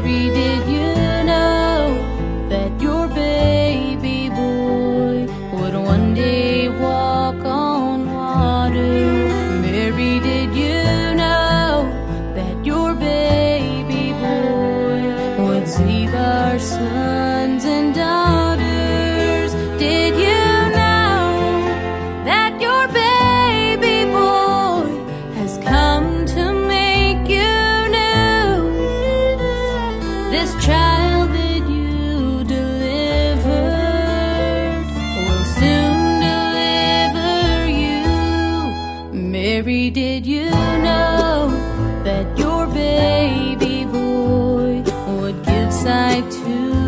Mary, did you know that your baby boy would one day walk on water? Mary, did you know that your baby boy would save our sons Did you know that your baby boy would give sight to